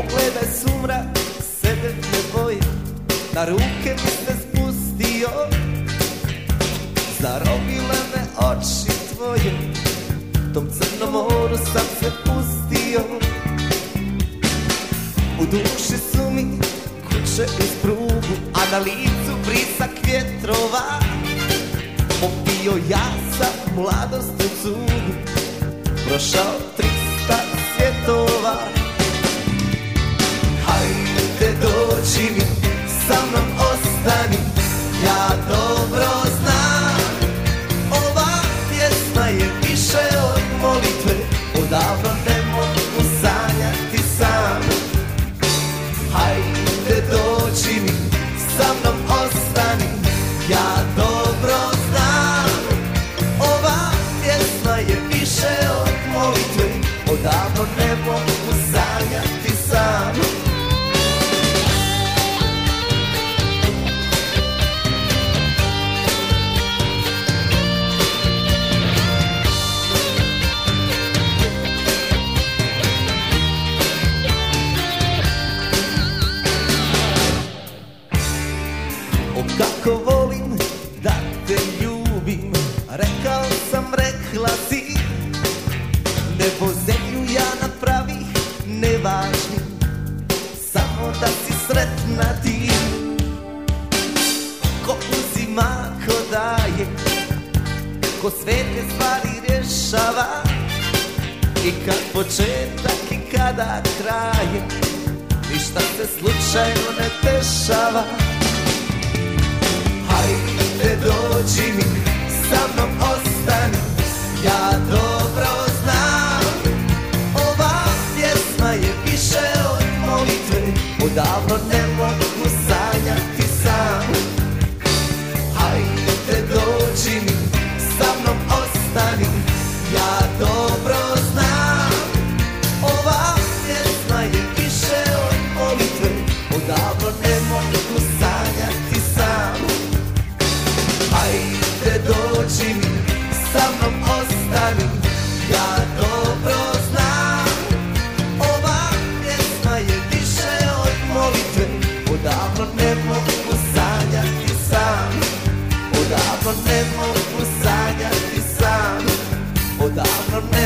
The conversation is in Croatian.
Pogledaj sumra, sebe ne bojim Na ruke mi se spustio zarobila me oči tvoje. Tom crnom moru sam se pustio. U duši su mi kuće iz prugu A na licu brisak vjetrova. Popio ja sam mladost u cugu. Prošao tri mi, sa mnom ostani. Ja dobro znam Ova pjesma je više od molitve. Odavno ne mogu sanjati sam. Hajde dođi mi, sa mnom ostani. Ja dobro znam Ova pjesma je više od molitve. Odavno ne mogu kako volim da te ljubim Rekao sam, rekla si Nebo zemlju ja napravih nevažnim Samo da si sretna ti. Ko uzima, ko daje Ko svete stvari rješava I kad početak i kada kraje Ništa se slučajno ne dešava dođi mi, sa mnom ostani. Ja dobro znam Ova pjesma je više od molitve. Odavno ne ne mogu sanjati sam. Odavno ne mogu sanjati sam. Odavno ne